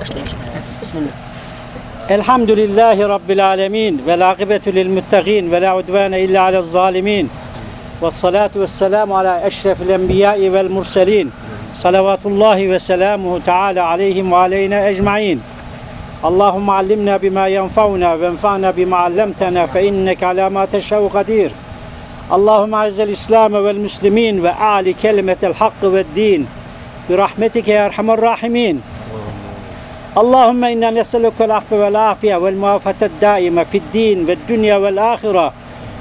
Başlayın. Bismillah. Elhamdülillahi Rabbil alemin ve lâkıbetü lil muttaqin ve la udvâne illa alel zalimin ve salatu ve selamu ala eşrefil enbiyai vel murselin salavatullahi ve selamuhu teala aleyhim ve aleyna ecmain Allahümme allimna bima yenfa'una ve enfa'na bima allemtena fe inneke ala ma teşev kadir Allahümme azzel İslam vel Allahümme inna neselukel affe vel afiye vel muafetet daime fid din ve dünya vel ahire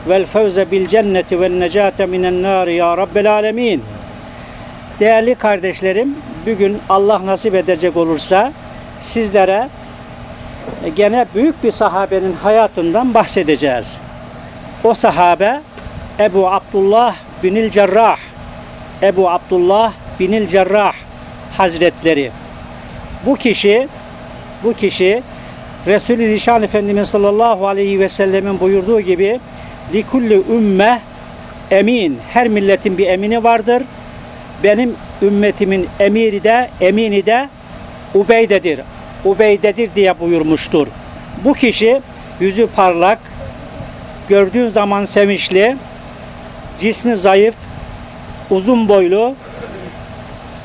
vel fevze bil cenneti vel necate minen nari ya rabbel alemin. Değerli kardeşlerim, bugün Allah nasip edecek olursa sizlere gene büyük bir sahabenin hayatından bahsedeceğiz. O sahabe Ebu Abdullah binil Cerrah. Ebu Abdullah binil Cerrah Hazretleri. Bu kişi bu kişi Resul-i Zişan Efendimiz sallallahu aleyhi ve sellemin buyurduğu gibi likulli ümme emin. Her milletin bir emini vardır. Benim ümmetimin emiri de emini de Ubeyde'dir. Ubeyde'dir diye buyurmuştur. Bu kişi yüzü parlak, gördüğün zaman sevinçli, cismi zayıf, uzun boylu,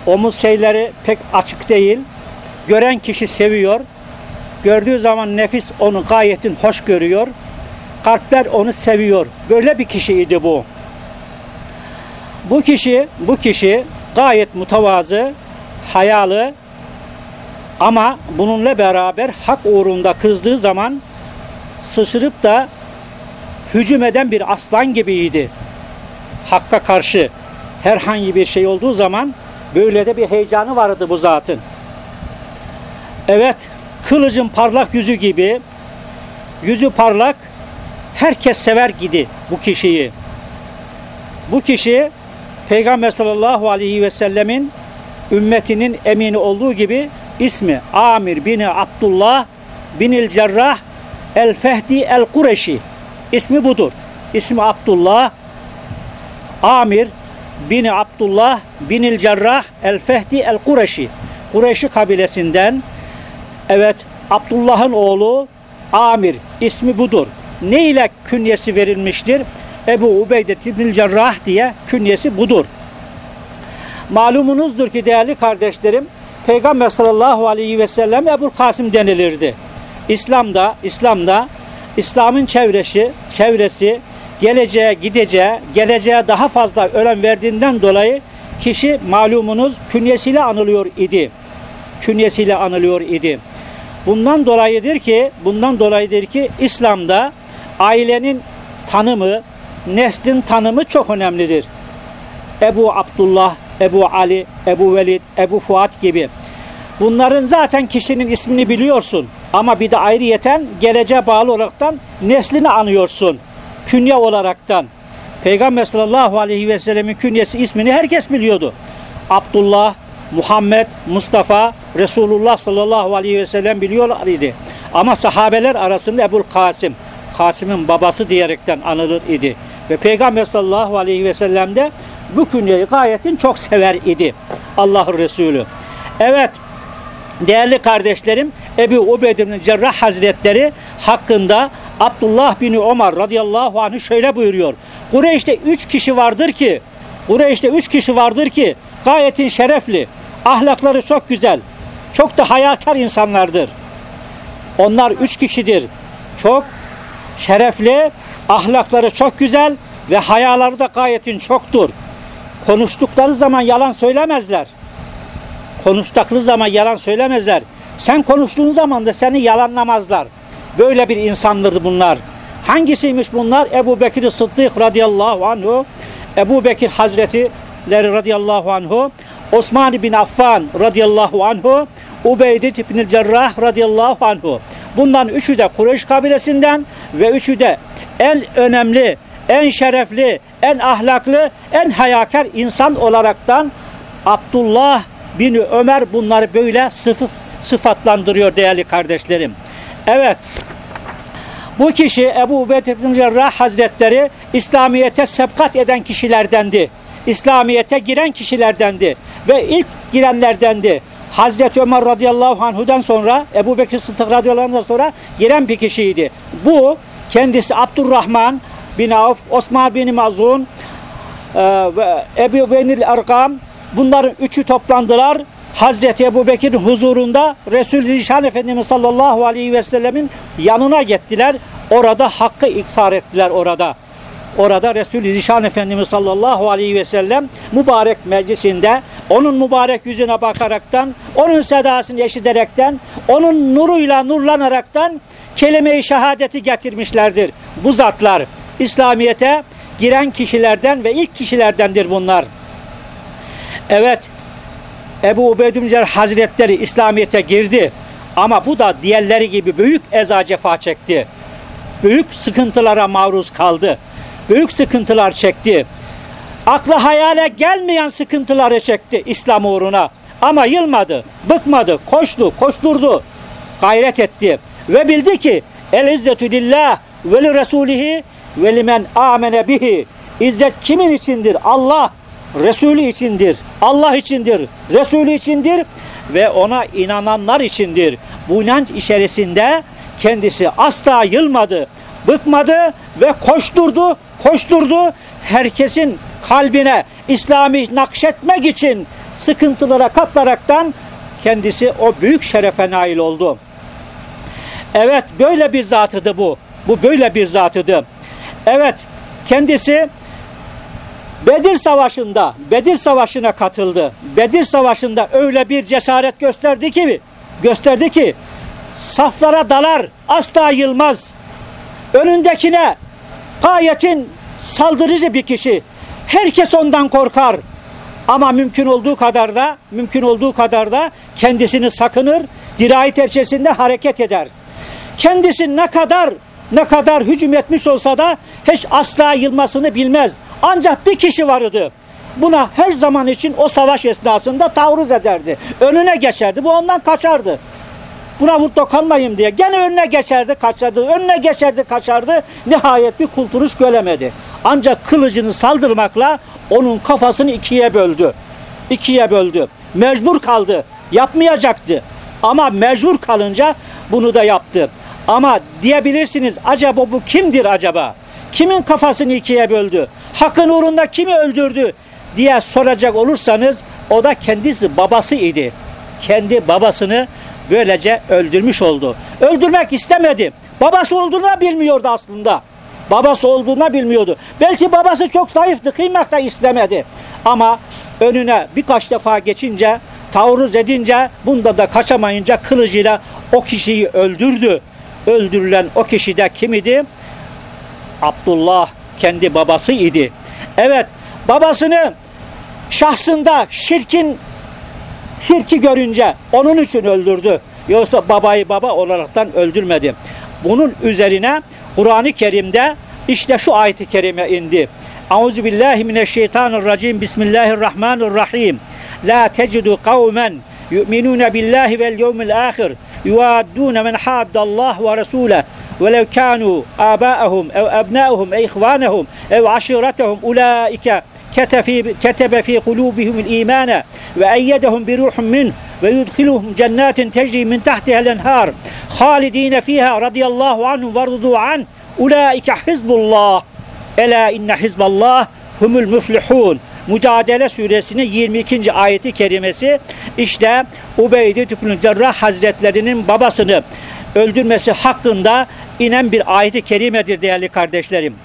omuz şeyleri pek açık değil, gören kişi seviyor. Gördüğü zaman nefis onu gayetin hoş görüyor. Kalpler onu seviyor. Böyle bir kişiydi bu. Bu kişi, bu kişi gayet mutavazı, hayalı ama bununla beraber hak uğrunda kızdığı zaman sıçrıp da hücum eden bir aslan gibiydi. Hakka karşı herhangi bir şey olduğu zaman böyle de bir heyecanı vardı bu zatın. Evet, kılıcın parlak yüzü gibi, yüzü parlak, herkes sever gidi bu kişiyi. Bu kişi, Peygamber sallallahu aleyhi ve sellemin ümmetinin emini olduğu gibi ismi Amir bin Abdullah binil Cerrah el Fehdi el Kureşi. İsmi budur. İsmi Abdullah Amir bin Abdullah binil Cerrah el Fehdi el Kureşi. Kureyşi kabilesinden Evet, Abdullah'ın oğlu Amir ismi budur. Ne ile künyesi verilmiştir? Ebu Ubeyde İbnül Cerrah diye künyesi budur. Malumunuzdur ki değerli kardeşlerim, Peygamber sallallahu aleyhi ve sellem Ebu Kasım denilirdi. İslam'da, İslam'da İslam'ın çevresi, çevresi geleceğe gideceğe, geleceğe daha fazla önem verdiğinden dolayı kişi malumunuz künyesiyle anılıyor idi. Künyesiyle anılıyor idi. Bundan dolayıdır ki, bundan dolayıdır ki İslam'da ailenin tanımı, neslin tanımı çok önemlidir. Ebu Abdullah, Ebu Ali, Ebu Velid, Ebu Fuat gibi. Bunların zaten kişinin ismini biliyorsun. Ama bir de ayrıyeten geleceğe bağlı olaraktan neslini anıyorsun. Künye olaraktan. Peygamber sallallahu aleyhi ve sellemin künyesi ismini herkes biliyordu. Abdullah, Muhammed, Mustafa, Resulullah sallallahu aleyhi ve sellem biliyorlar idi. Ama sahabeler arasında Ebul Kasım, Kasım'ın babası diyerekten anılır idi. Ve Peygamber sallallahu aleyhi ve sellem de bu künyeyi gayetin çok sever idi. Allah Resulü. Evet, değerli kardeşlerim, Ebu Ubeyde Cerrah Hazretleri hakkında Abdullah bin Ömer radıyallahu anh şöyle buyuruyor. Kureyş'te üç kişi vardır ki, Kureyş'te üç kişi vardır ki gayetin şerefli, ahlakları çok güzel, çok da hayakar insanlardır. Onlar üç kişidir. Çok şerefli, ahlakları çok güzel ve hayaları da gayetin çoktur. Konuştukları zaman yalan söylemezler. Konuştukları zaman yalan söylemezler. Sen konuştuğun zaman da seni yalanlamazlar. Böyle bir insanlardı bunlar. Hangisiymiş bunlar? Ebu Bekir Sıddık radıyallahu anhu, Ebu Bekir Hazretleri radıyallahu anhu, Osman bin Affan radıyallahu anhu, Ubeyde bin Cerrah radıyallahu anhu. Bundan üçü de Kureyş kabilesinden ve üçü de en önemli, en şerefli, en ahlaklı, en hayakar insan olaraktan Abdullah bin Ömer bunları böyle sıfıf, sıfatlandırıyor değerli kardeşlerim. Evet, bu kişi Ebu Ubeyde bin Cerrah Hazretleri İslamiyet'e sebkat eden kişilerdendi. İslamiyet'e giren kişilerdendi ve ilk girenlerdendi. Hazreti Ömer radıyallahu anhudan sonra Ebu Bekir Sıddık radıyallahu anhudan sonra giren bir kişiydi. Bu kendisi Abdurrahman bin Avf, Osman bin Mazun e, ve Ebu Benil Erkam bunların üçü toplandılar. Hazreti Ebu Bekir'in huzurunda Resul-i Zişan Efendimiz sallallahu aleyhi ve sellemin yanına gittiler. Orada hakkı iktar ettiler orada. Orada Resul-i Zişan Efendimiz sallallahu aleyhi ve sellem mübarek meclisinde onun mübarek yüzüne bakaraktan, onun sedasını eşiterekten, onun nuruyla nurlanaraktan kelime-i şehadeti getirmişlerdir. Bu zatlar İslamiyet'e giren kişilerden ve ilk kişilerdendir bunlar. Evet, Ebu Ubeydümcer Hazretleri İslamiyet'e girdi. Ama bu da diğerleri gibi büyük eza cefa çekti. Büyük sıkıntılara maruz kaldı. Büyük sıkıntılar çekti. Aklı hayale gelmeyen sıkıntıları çekti İslam uğruna. Ama yılmadı, bıkmadı, koştu, koşturdu, gayret etti. Ve bildi ki el izzetü lillah ve li resulihi ve limen amene bihi. İzzet kimin içindir? Allah Resulü içindir. Allah içindir. Resulü içindir ve ona inananlar içindir. Bu inanç içerisinde kendisi asla yılmadı, bıkmadı ve koşturdu, koşturdu. Herkesin kalbine İslami nakşetmek için sıkıntılara katlaraktan kendisi o büyük şerefe nail oldu. Evet böyle bir zatıdı bu. Bu böyle bir zatıdı. Evet kendisi Bedir Savaşı'nda, Bedir Savaşı'na katıldı. Bedir Savaşı'nda öyle bir cesaret gösterdi ki, gösterdi ki saflara dalar, asla yılmaz. Önündekine gayetin saldırıcı bir kişi. Herkes ondan korkar. Ama mümkün olduğu kadar da, mümkün olduğu kadar da kendisini sakınır, dirayet içerisinde hareket eder. Kendisi ne kadar ne kadar hücum etmiş olsa da hiç asla yılmasını bilmez. Ancak bir kişi vardı. Buna her zaman için o savaş esnasında taarruz ederdi. Önüne geçerdi. Bu ondan kaçardı. Buna vur dokanmayayım diye. Gene önüne geçerdi, kaçardı. Önüne geçerdi, kaçardı. Nihayet bir kulturuş gölemedi. Ancak kılıcını saldırmakla onun kafasını ikiye böldü. İkiye böldü. Mecbur kaldı. Yapmayacaktı. Ama mecbur kalınca bunu da yaptı. Ama diyebilirsiniz acaba bu kimdir acaba? Kimin kafasını ikiye böldü? Hakkın uğrunda kimi öldürdü? diye soracak olursanız o da kendisi babası idi. Kendi babasını böylece öldürmüş oldu. Öldürmek istemedi. Babası olduğunu bilmiyordu aslında. Babası olduğunu bilmiyordu. Belki babası çok zayıftı, kıymak da istemedi. Ama önüne birkaç defa geçince, taarruz edince, bunda da kaçamayınca kılıcıyla o kişiyi öldürdü. Öldürülen o kişi de kim idi? Abdullah kendi babası idi. Evet, babasını şahsında şirkin şirki görünce onun için öldürdü. Yoksa babayı baba olaraktan öldürmedi. Bunun üzerine Kur'an-ı Kerim'de işte şu ayeti kerime indi. Euzu billahi mineşşeytanirracim. Bismillahirrahmanirrahim. La tecidu kavmen yu'minun billahi vel yevmil ahir yuaddun men haddallah ve resule ولو كانوا آباءهم أو أبناءهم أو إخوانهم أو عشيرتهم أولئك كتب في قلوبهم الإيمان وأيدهم بروح منه ويدخلهم جنات تجري من تحتها الأنهار خالدين فيها رضي الله عنهم ورضوا عنه أولئك حزب الله Ela inne hizballah humul müflihun. Mücadele suresinin 22. ayeti kerimesi işte Ubeyde Tüpülün Cerrah Hazretlerinin babasını öldürmesi hakkında inen bir ayeti kerimedir değerli kardeşlerim.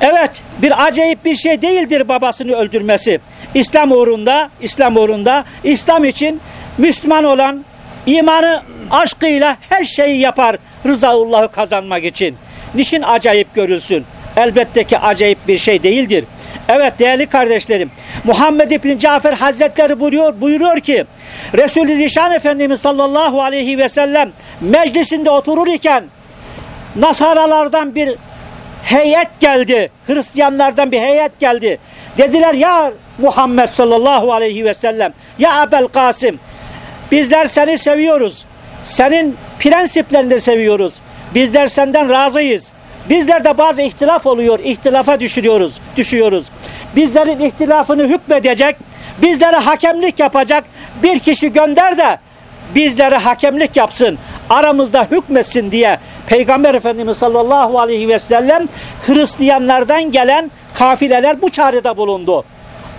Evet bir acayip bir şey değildir babasını öldürmesi. İslam uğrunda, İslam uğrunda, İslam için Müslüman olan imanı aşkıyla her şeyi yapar rızaullahı kazanmak için. Niçin acayip görülsün? Elbette ki acayip bir şey değildir. Evet değerli kardeşlerim Muhammed İbni Cafer Hazretleri buyuruyor, buyuruyor ki Resulü Zişan Efendimiz sallallahu aleyhi ve sellem meclisinde oturur iken Nasaralardan bir heyet geldi. Hristiyanlardan bir heyet geldi. Dediler ya Muhammed sallallahu aleyhi ve sellem ya Abel Kasım bizler seni seviyoruz. Senin prensiplerini de seviyoruz. Bizler senden razıyız. Bizlerde bazı ihtilaf oluyor. İhtilafa düşürüyoruz, düşüyoruz. Bizlerin ihtilafını hükmedecek, bizlere hakemlik yapacak bir kişi gönder de bizlere hakemlik yapsın, aramızda hükmetsin diye Peygamber Efendimiz sallallahu aleyhi ve sellem Hristiyanlardan gelen kafileler bu çağrıda bulundu.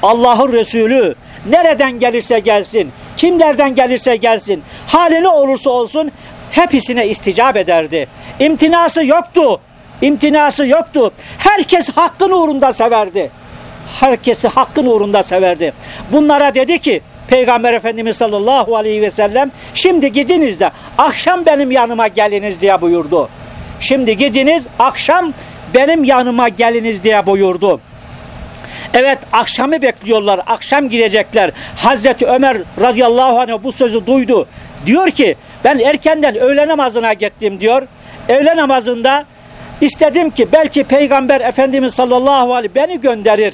Allah'ın Resulü nereden gelirse gelsin, kimlerden gelirse gelsin, hali olursa olsun hepsine isticap ederdi. İmtinası yoktu. İmtinası yoktu. Herkes hakkın uğrunda severdi. Herkesi hakkın uğrunda severdi. Bunlara dedi ki Peygamber Efendimiz sallallahu aleyhi ve sellem şimdi gidiniz de akşam benim yanıma geliniz diye buyurdu. Şimdi gidiniz akşam benim yanıma geliniz diye buyurdu. Evet akşamı bekliyorlar. Akşam girecekler. Hazreti Ömer radıyallahu anh bu sözü duydu. Diyor ki ben erkenden öğle namazına gittim diyor. Öğle namazında istedim ki belki Peygamber Efendimiz sallallahu aleyhi beni gönderir.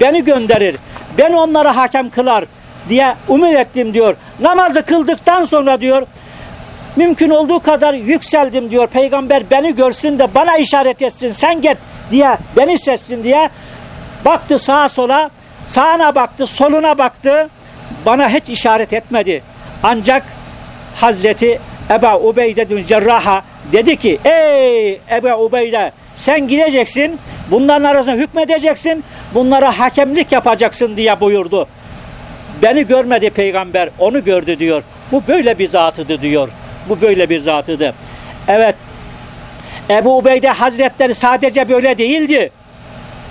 Beni gönderir. Ben onlara hakem kılar diye umut ettim diyor. Namazı kıldıktan sonra diyor mümkün olduğu kadar yükseldim diyor. Peygamber beni görsün de bana işaret etsin sen git diye beni sessin diye baktı sağa sola sağına baktı soluna baktı bana hiç işaret etmedi. Ancak Hazreti Eba Ubeyde bin Cerraha dedi ki ey Eba Ubeyde sen gideceksin bunların arasında hükmedeceksin bunlara hakemlik yapacaksın diye buyurdu. Beni görmedi peygamber onu gördü diyor. Bu böyle bir zatıdı diyor. Bu böyle bir zatıdı. Evet Ebu Ubeyde Hazretleri sadece böyle değildi.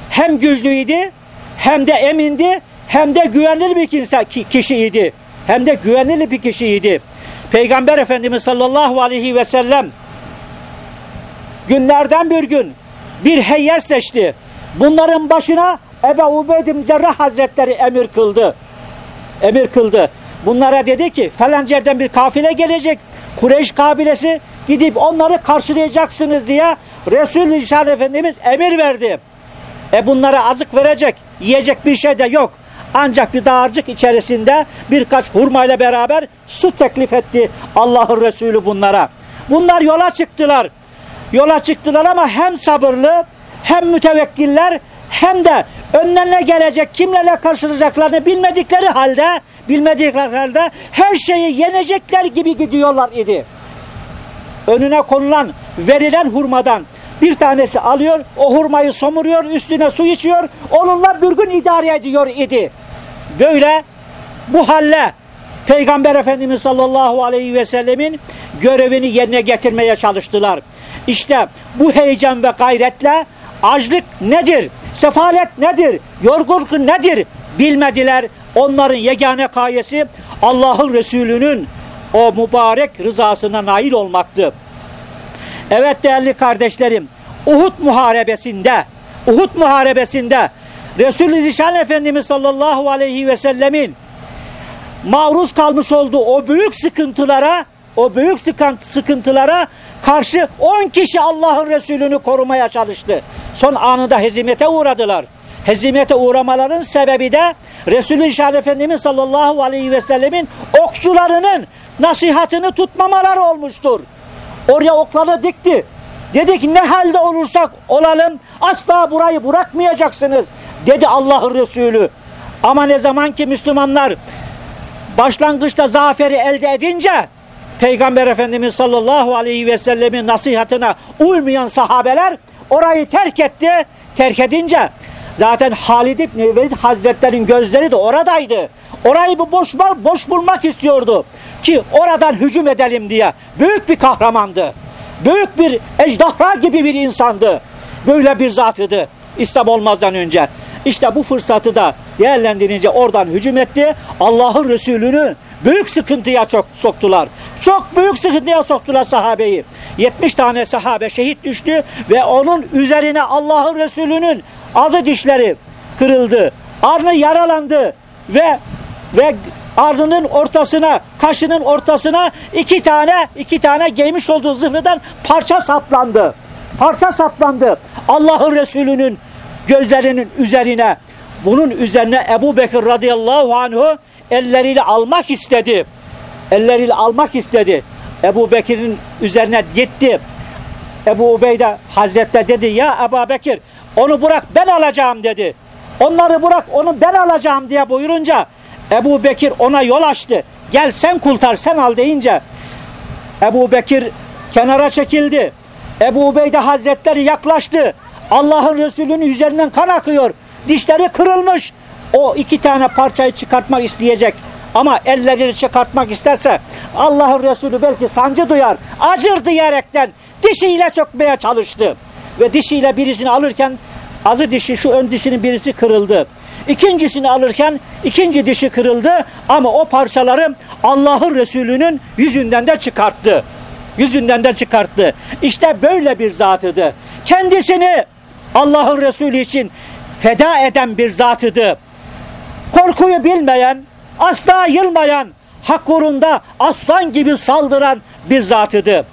Hem güçlüydü hem de emindi hem de güvenilir bir kişiydi. Hem de güvenilir bir kişiydi. Peygamber Efendimiz sallallahu aleyhi ve sellem günlerden bir gün bir heyyer seçti. Bunların başına Ebu Ubeyd bin Cerrah Hazretleri emir kıldı. Emir kıldı. Bunlara dedi ki falanca bir kafile gelecek. Kureyş kabilesi gidip onları karşılayacaksınız diye Resul-i Efendimiz emir verdi. E bunlara azık verecek, yiyecek bir şey de yok. Ancak bir dağarcık içerisinde birkaç hurmayla beraber su teklif etti Allah'ın Resulü bunlara. Bunlar yola çıktılar. Yola çıktılar ama hem sabırlı hem mütevekkiller hem de önlerine gelecek kimlerle karşılayacaklarını bilmedikleri halde bilmedikleri halde her şeyi yenecekler gibi gidiyorlar idi. Önüne konulan verilen hurmadan bir tanesi alıyor, o hurmayı somuruyor, üstüne su içiyor, onunla bir gün idare ediyor idi. Böyle bu halle Peygamber Efendimiz sallallahu aleyhi ve sellemin görevini yerine getirmeye çalıştılar. İşte bu heyecan ve gayretle açlık nedir, sefalet nedir, yorgunluk nedir bilmediler. Onların yegane gayesi Allah'ın Resulü'nün o mübarek rızasına nail olmaktı. Evet değerli kardeşlerim, Uhud muharebesinde, Uhud muharebesinde Resulü Zişan Efendimiz sallallahu aleyhi ve sellemin maruz kalmış olduğu o büyük sıkıntılara, o büyük sıkıntılara karşı 10 kişi Allah'ın Resulünü korumaya çalıştı. Son anında hezimete uğradılar. Hezimete uğramaların sebebi de Resulü Zişan Efendimiz sallallahu aleyhi ve sellemin okçularının nasihatini tutmamaları olmuştur. Oraya okları dikti. Dedik ne halde olursak olalım asla burayı bırakmayacaksınız dedi Allah'ın Resulü. Ama ne zaman ki Müslümanlar başlangıçta zaferi elde edince Peygamber Efendimiz sallallahu aleyhi ve sellemin nasihatına uymayan sahabeler orayı terk etti. Terk edince zaten Halid İbni Velid Hazretlerin gözleri de oradaydı. Orayı bir boş, boş bulmak istiyordu ki oradan hücum edelim diye. Büyük bir kahramandı. Büyük bir ejderha gibi bir insandı. Böyle bir zatıdı İslam olmazdan önce. İşte bu fırsatı da değerlendirince oradan hücum etti. Allah'ın Resulünü büyük sıkıntıya çok soktular. Çok büyük sıkıntıya soktular sahabeyi. 70 tane sahabe şehit düştü ve onun üzerine Allah'ın Resulünün azı dişleri kırıldı. Arnı yaralandı ve ve ardının ortasına, kaşının ortasına iki tane iki tane giymiş olduğu zırhlıdan parça saplandı. Parça saplandı. Allah'ın Resulü'nün gözlerinin üzerine. Bunun üzerine Ebu Bekir radıyallahu anhu elleriyle almak istedi. Elleriyle almak istedi. Ebu Bekir'in üzerine gitti. Ebu Ubeyde Hazretleri dedi ya Ebu Bekir onu bırak ben alacağım dedi. Onları bırak onu ben alacağım diye buyurunca Ebu Bekir ona yol açtı. gel sen kurtar sen al deyince Ebu Bekir kenara çekildi. Ebu Ubeyde Hazretleri yaklaştı. Allah'ın Resulü'nün üzerinden kan akıyor. Dişleri kırılmış. O iki tane parçayı çıkartmak isteyecek. Ama ellerini çıkartmak isterse Allah'ın Resulü belki sancı duyar. Acır diyerekten dişiyle sökmeye çalıştı. Ve dişiyle birisini alırken azı dişi şu ön dişinin birisi kırıldı. İkincisini alırken ikinci dişi kırıldı ama o parçaları Allah'ın Resulü'nün yüzünden de çıkarttı. Yüzünden de çıkarttı. İşte böyle bir zatıdı. Kendisini Allah'ın Resulü için feda eden bir zatıdı. Korkuyu bilmeyen, asla yılmayan, hak uğrunda aslan gibi saldıran bir zatıdı.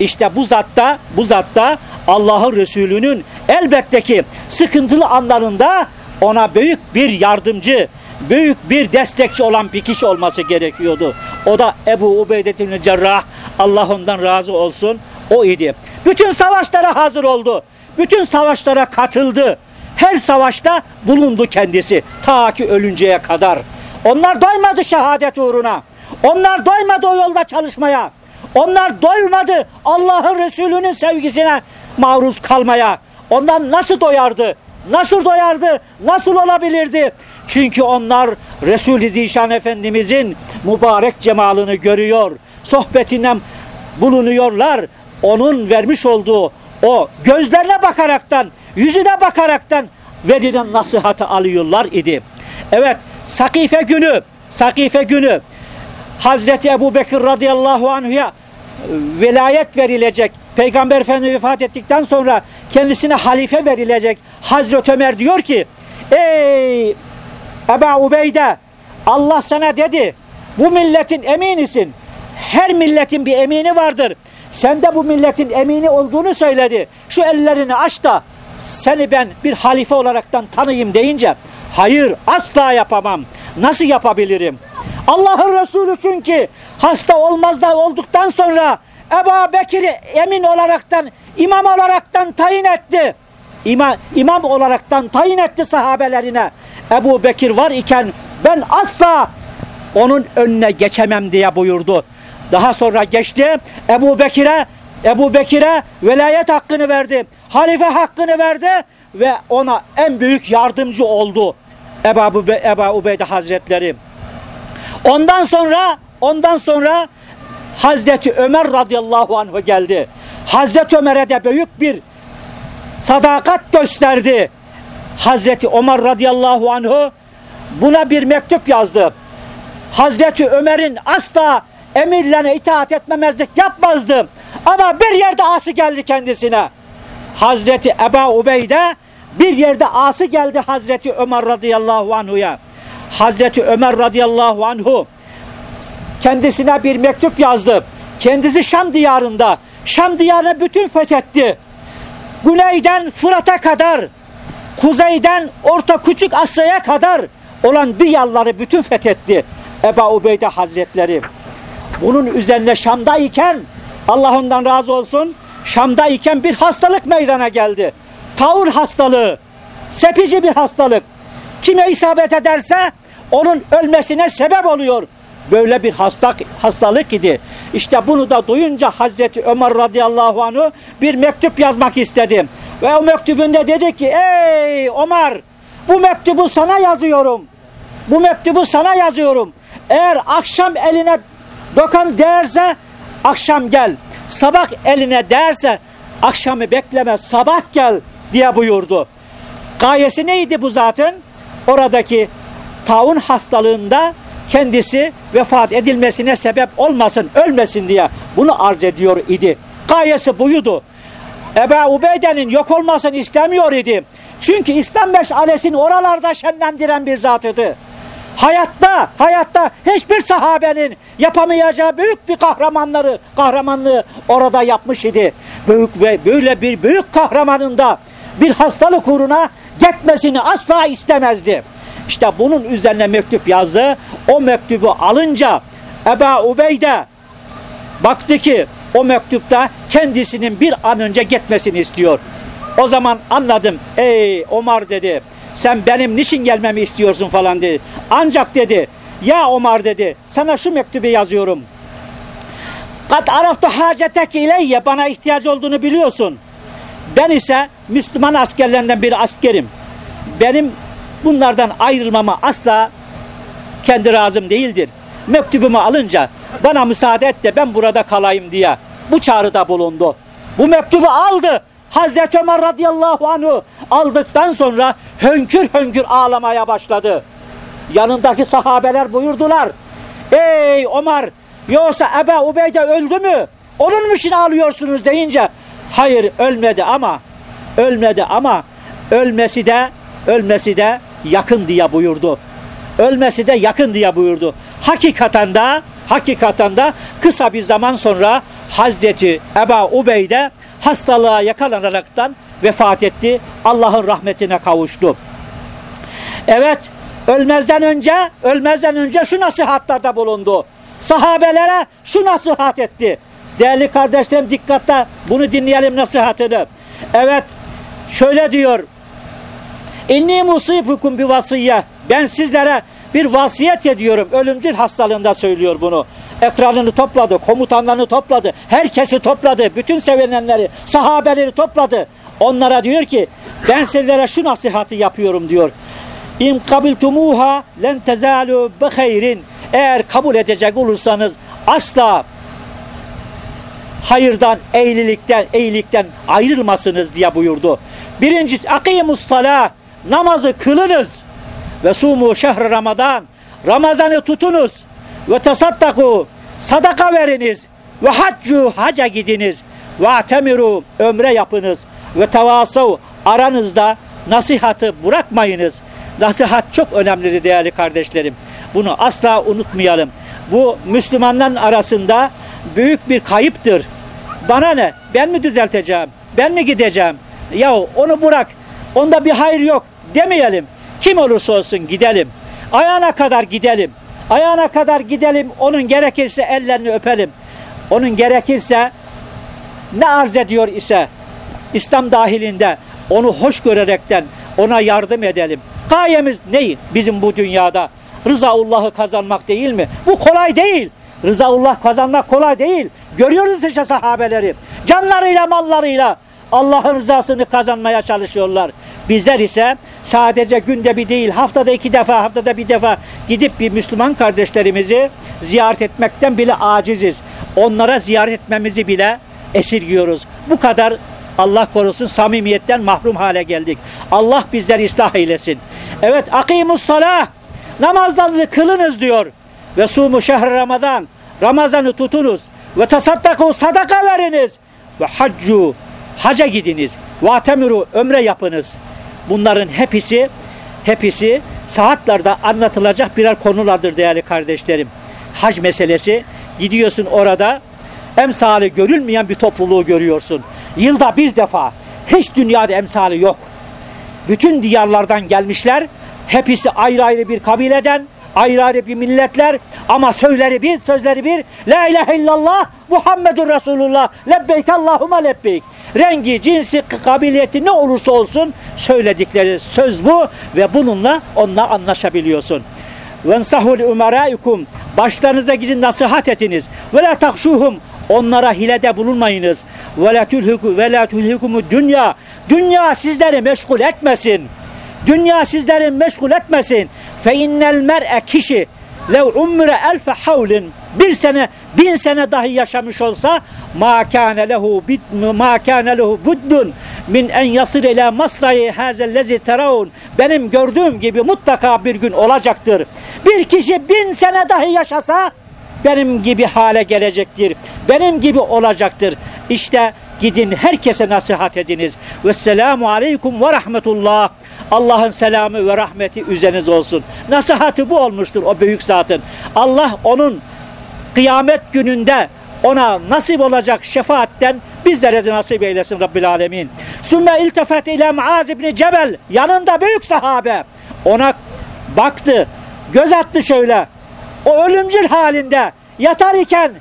İşte bu zatta, bu zatta Allah'ın Resulü'nün elbette ki sıkıntılı anlarında ona büyük bir yardımcı, büyük bir destekçi olan bir kişi olması gerekiyordu. O da Ebu Ubeydet'in Cerrah, Allah ondan razı olsun, o idi. Bütün savaşlara hazır oldu. Bütün savaşlara katıldı. Her savaşta bulundu kendisi ta ki ölünceye kadar. Onlar doymadı şehadet uğruna. Onlar doymadı o yolda çalışmaya. Onlar doymadı Allah'ın Resulü'nün sevgisine maruz kalmaya. Ondan nasıl doyardı? Nasıl doyardı? Nasıl olabilirdi? Çünkü onlar Resul-i Zişan Efendimizin mübarek cemalını görüyor. Sohbetinden bulunuyorlar. Onun vermiş olduğu o gözlerine bakaraktan, yüzüne bakaraktan verilen nasihatı alıyorlar idi. Evet, Sakife günü, Sakife günü Hazreti Ebu Bekir radıyallahu anh'a velayet verilecek. Peygamber Efendimiz vefat ettikten sonra kendisine halife verilecek. Hazreti Ömer diyor ki Ey Eba Ubeyde Allah sana dedi bu milletin eminisin. Her milletin bir emini vardır. Sen de bu milletin emini olduğunu söyledi. Şu ellerini aç da seni ben bir halife olaraktan tanıyayım deyince hayır asla yapamam. Nasıl yapabilirim? Allah'ın Resulü çünkü hasta olmaz da olduktan sonra Ebu Bekir'i emin olaraktan, imam olaraktan tayin etti. İmam, imam olaraktan tayin etti sahabelerine. Ebu Bekir var iken ben asla onun önüne geçemem diye buyurdu. Daha sonra geçti Ebu Bekir'e Ebu Bekir'e velayet hakkını verdi. Halife hakkını verdi ve ona en büyük yardımcı oldu. Ebu, Ebu Ubeyde Hazretleri. Ondan sonra ondan sonra Hazreti Ömer radıyallahu anh geldi. Hazreti Ömer'e de büyük bir sadakat gösterdi. Hazreti Ömer radıyallahu anh'ı buna bir mektup yazdı. Hazreti Ömer'in asla emirlerine itaat etmemezlik yapmazdı. Ama bir yerde ası geldi kendisine. Hazreti Eba Ubeyde bir yerde ası geldi Hazreti Ömer radıyallahu anhu'ya. Hazreti Ömer radıyallahu anhu kendisine bir mektup yazdı. Kendisi Şam diyarında. Şam diyarını bütün fethetti. Güneyden Fırat'a kadar, kuzeyden Orta Küçük Asya'ya kadar olan diyarları bütün fethetti. Eba Ubeyde Hazretleri. Bunun üzerine Şam'dayken Allah ondan razı olsun Şam'dayken bir hastalık meydana geldi. Taur hastalığı. Sepici bir hastalık. Kime isabet ederse onun ölmesine sebep oluyor. Böyle bir hasta, hastalık idi. İşte bunu da duyunca Hazreti Ömer radıyallahu anh'ı bir mektup yazmak istedi. Ve o mektubunda dedi ki ey Ömer bu mektubu sana yazıyorum. Bu mektubu sana yazıyorum. Eğer akşam eline dokan derse akşam gel. Sabah eline derse akşamı bekleme sabah gel diye buyurdu. Gayesi neydi bu zaten? Oradaki taun hastalığında kendisi vefat edilmesine sebep olmasın, ölmesin diye bunu arz ediyor idi. Gayesi buydu. Ebu Ubeyde'nin yok olmasını istemiyor idi. Çünkü İslam meşalesini oralarda şenlendiren bir zatıdı. Hayatta, hayatta hiçbir sahabenin yapamayacağı büyük bir kahramanları, kahramanlığı orada yapmış idi. Büyük ve böyle bir büyük kahramanında bir hastalık uğruna gitmesini asla istemezdi. İşte bunun üzerine mektup yazdı. O mektubu alınca Eba Ubeyde baktı ki o mektupta kendisinin bir an önce gitmesini istiyor. O zaman anladım. Ey Omar dedi. Sen benim niçin gelmemi istiyorsun falan dedi. Ancak dedi Ya Omar dedi sana şu mektubu yazıyorum. Kat araftu hacetek ileyye bana ihtiyaç olduğunu biliyorsun. Ben ise Müslüman askerlerinden bir askerim. Benim bunlardan ayrılmama asla kendi razım değildir. Mektubumu alınca bana müsaade et de ben burada kalayım diye bu çağrıda bulundu. Bu mektubu aldı. Hazreti Ömer radıyallahu anhu aldıktan sonra hönkür hönkür ağlamaya başladı. Yanındaki sahabeler buyurdular. Ey Ömer yoksa Ebe Ubeyde öldü mü? Onun için ağlıyorsunuz deyince hayır ölmedi ama ölmedi ama ölmesi de ölmesi de yakın diye buyurdu. Ölmesi de yakın diye buyurdu. Hakikaten de hakikaten de kısa bir zaman sonra Hazreti Eba Ubeyde hastalığa yakalanaraktan vefat etti. Allah'ın rahmetine kavuştu. Evet, ölmezden önce, ölmezden önce şu nasihatlarda bulundu. Sahabelere şu nasihat etti. Değerli kardeşlerim dikkatle bunu dinleyelim nasihatını. Evet, şöyle diyor. İnni musibukum bir vasiyye. Ben sizlere bir vasiyet ediyorum. Ölümcül hastalığında söylüyor bunu. Ekranını topladı, komutanlarını topladı, herkesi topladı, bütün sevenenleri, sahabeleri topladı. Onlara diyor ki ben sizlere şu nasihatı yapıyorum diyor. İn kabiltumuha len tezalu bi hayrin. Eğer kabul edecek olursanız asla hayırdan, eğlilikten, eğilikten ayrılmasınız diye buyurdu. Birincisi akimus salah. Namazı kılınız. Ve sumu şehr Ramazan. Ramazan'ı tutunuz. Ve tasaddaku. Sadaka veriniz. Ve haccu haca gidiniz. Ve atemiru ömre yapınız. Ve tevasav aranızda nasihatı bırakmayınız. Nasihat çok önemlidir değerli kardeşlerim. Bunu asla unutmayalım. Bu Müslümanların arasında büyük bir kayıptır. Bana ne? Ben mi düzelteceğim? Ben mi gideceğim? Ya onu bırak. Onda bir hayır yok demeyelim. Kim olursa olsun gidelim. Ayağına kadar gidelim. Ayağına kadar gidelim. Onun gerekirse ellerini öpelim. Onun gerekirse ne arz ediyor ise İslam dahilinde onu hoş görerekten ona yardım edelim. Gayemiz ne? Bizim bu dünyada Rızaullah'ı kazanmak değil mi? Bu kolay değil. Rızaullah kazanmak kolay değil. Görüyoruz işte sahabeleri. Canlarıyla mallarıyla Allah'ın rızasını kazanmaya çalışıyorlar. Bizler ise sadece günde bir değil haftada iki defa haftada bir defa gidip bir Müslüman kardeşlerimizi ziyaret etmekten bile aciziz. Onlara ziyaret etmemizi bile esirgiyoruz. Bu kadar Allah korusun samimiyetten mahrum hale geldik. Allah bizleri ıslah eylesin. Evet akimus salah namazlarınızı kılınız diyor. Ve sumu şehr Ramazan Ramazan'ı tutunuz. Ve tasaddaku sadaka veriniz. Ve haccu haca gidiniz. Ve atemiru ömre yapınız. Bunların hepsi hepsi saatlerde anlatılacak birer konulardır değerli kardeşlerim. Hac meselesi gidiyorsun orada emsali görülmeyen bir topluluğu görüyorsun. Yılda bir defa hiç dünyada emsali yok. Bütün diyarlardan gelmişler. Hepsi ayrı ayrı bir kabileden, ayrı ayrı bir milletler ama söyleri bir, sözleri bir. La ilahe illallah Muhammedur Resulullah. Lebbeyk Allahümme lebbeyk. Rengi, cinsi, kabiliyeti ne olursa olsun söyledikleri söz bu ve bununla onunla anlaşabiliyorsun. Vensahul umaraikum. Başlarınıza gidin nasihat etiniz. Ve la. Onlara hilede bulunmayınız. Ve la tulhiku ve la tulhikumu dünya. Dünya sizleri meşgul etmesin. Dünya sizleri meşgul etmesin. Fe innel mer'e kişi lev umre elfe havlin bir sene bin sene dahi yaşamış olsa ma kâne lehu bid ma kâne lehu buddun min en yasir ila masrayı hazellezi teravun benim gördüğüm gibi mutlaka bir gün olacaktır. Bir kişi bin sene dahi yaşasa benim gibi hale gelecektir. Benim gibi olacaktır. İşte gidin herkese nasihat ediniz. Vesselamu aleyküm ve rahmetullah. Allah'ın selamı ve rahmeti üzeriniz olsun. Nasihatı bu olmuştur o büyük zatın. Allah onun kıyamet gününde ona nasip olacak şefaatten bizlere de nasip eylesin Rabbil Alemin. Sümme iltefet ile Muaz İbni Cebel yanında büyük sahabe ona baktı göz attı şöyle o ölümcül halinde yatar iken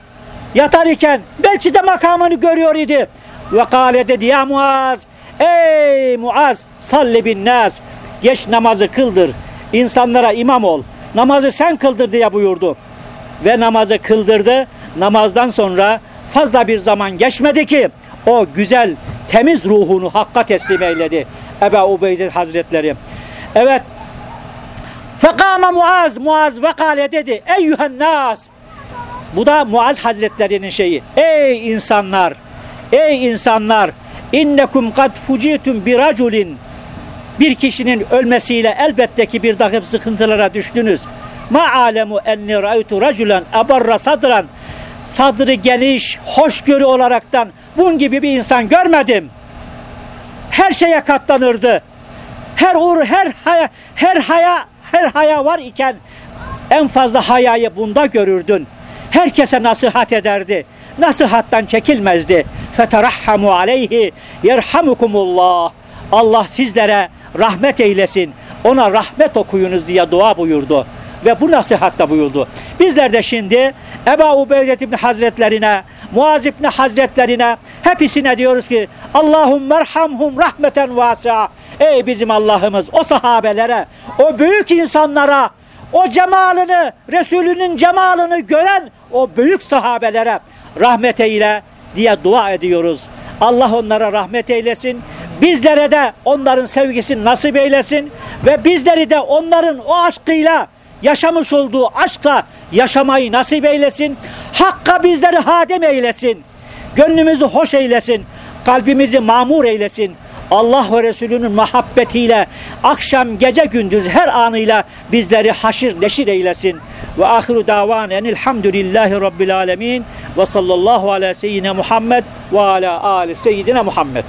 yatar iken belki de makamını görüyor idi ve kâle dedi ya Muaz ey Muaz salli bin nas geç namazı kıldır insanlara imam ol namazı sen kıldır diye buyurdu. Ve namazı kıldırdı. Namazdan sonra fazla bir zaman geçmedi ki o güzel temiz ruhunu Hakk'a teslim eyledi. Ebe Ubeyde Hazretleri. Evet. Fekame Muaz, Muaz ve kale dedi. Eyyühen nas. Bu da Muaz Hazretlerinin şeyi. Ey insanlar, ey insanlar, innekum kad fucitum bir raculin. Bir kişinin ölmesiyle elbette ki bir takım sıkıntılara düştünüz. Ma alemu enni ra'ytu raculen abarra sadran. Sadrı geniş, hoşgörü olaraktan bunun gibi bir insan görmedim. Her şeye katlanırdı. Her uğur, her haya, her haya, her haya var iken en fazla hayayı bunda görürdün. Herkese nasihat ederdi. Nasihattan çekilmezdi. Feterahhamu aleyhi yerhamukumullah. Allah sizlere rahmet eylesin. Ona rahmet okuyunuz diye dua buyurdu. Ve bu nasihatta buyurdu. Bizler de şimdi Ebu Ubeydet İbni Hazretlerine, Muaz İbni Hazretlerine hepsine diyoruz ki Allahum merhamhum rahmeten vasa. Ey bizim Allah'ımız o sahabelere, o büyük insanlara, o cemalını, Resulünün cemalını gören o büyük sahabelere rahmet eyle diye dua ediyoruz. Allah onlara rahmet eylesin. Bizlere de onların sevgisini nasip eylesin ve bizleri de onların o aşkıyla yaşamış olduğu aşkla yaşamayı nasip eylesin. Hakka bizleri hadem eylesin. Gönlümüzü hoş eylesin. Kalbimizi mamur eylesin. Allah ve Resulünün muhabbetiyle akşam gece gündüz her anıyla bizleri haşir neşir eylesin. Ve ahiru davanen elhamdülillahi rabbil alemin ve sallallahu ala seyyidine Muhammed ve ala ali seyyidine Muhammed.